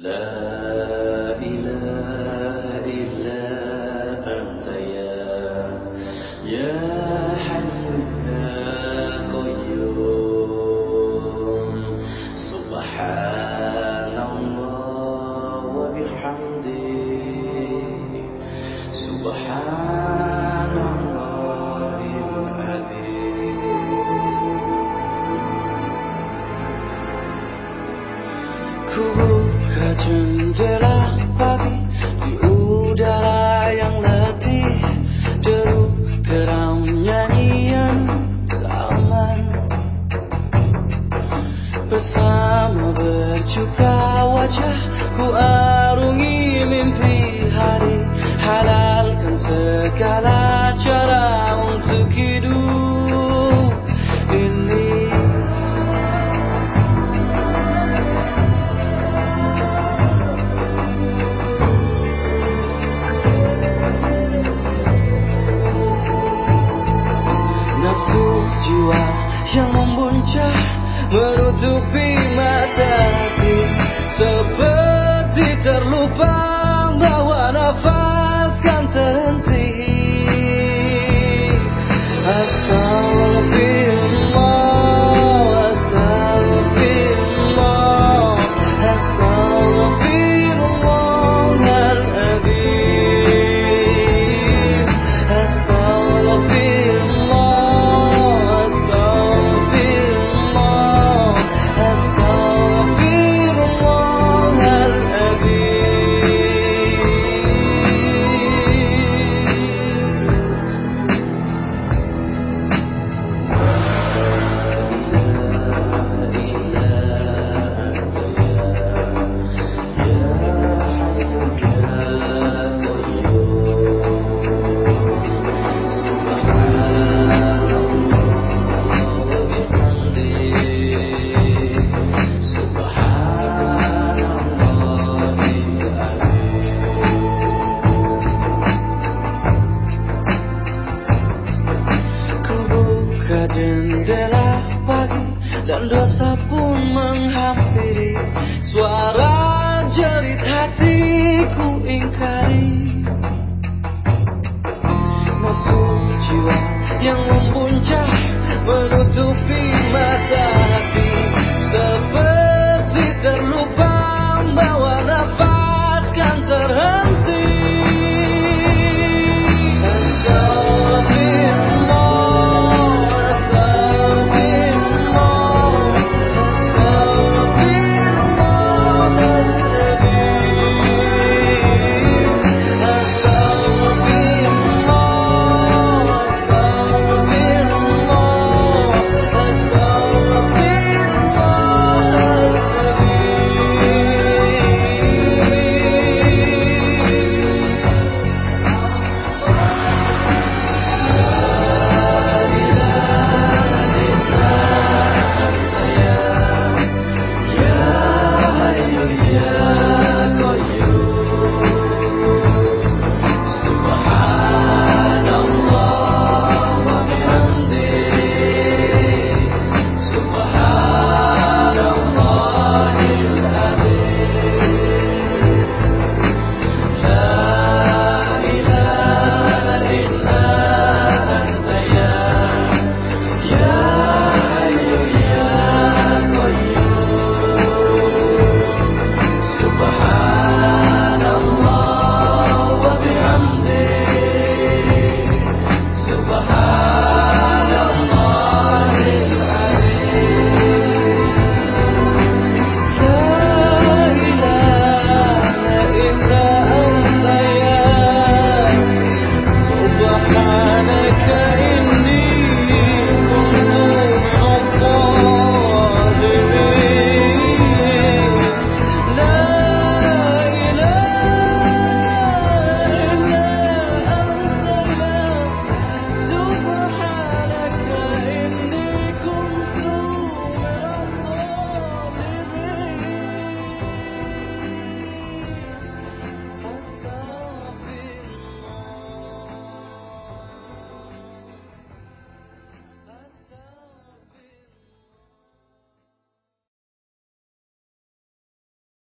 لا إله إلا أنت يا يا حي يا قيوم. سبحان الله وبحمده. سبحان الله العظيم. Buka jendela pagi di udara yang letih. Deru geram nyanyian zaman. Bersama berjuta wajah ku arungi mimpi hari. Halalkan segala yang membuncah Menutupi mata Seperti terlupa jendela pagi dan dosa pun menghampiri. Suara jerit hatiku ingkari. Musuh jiwa yang membuncah menutupi mata.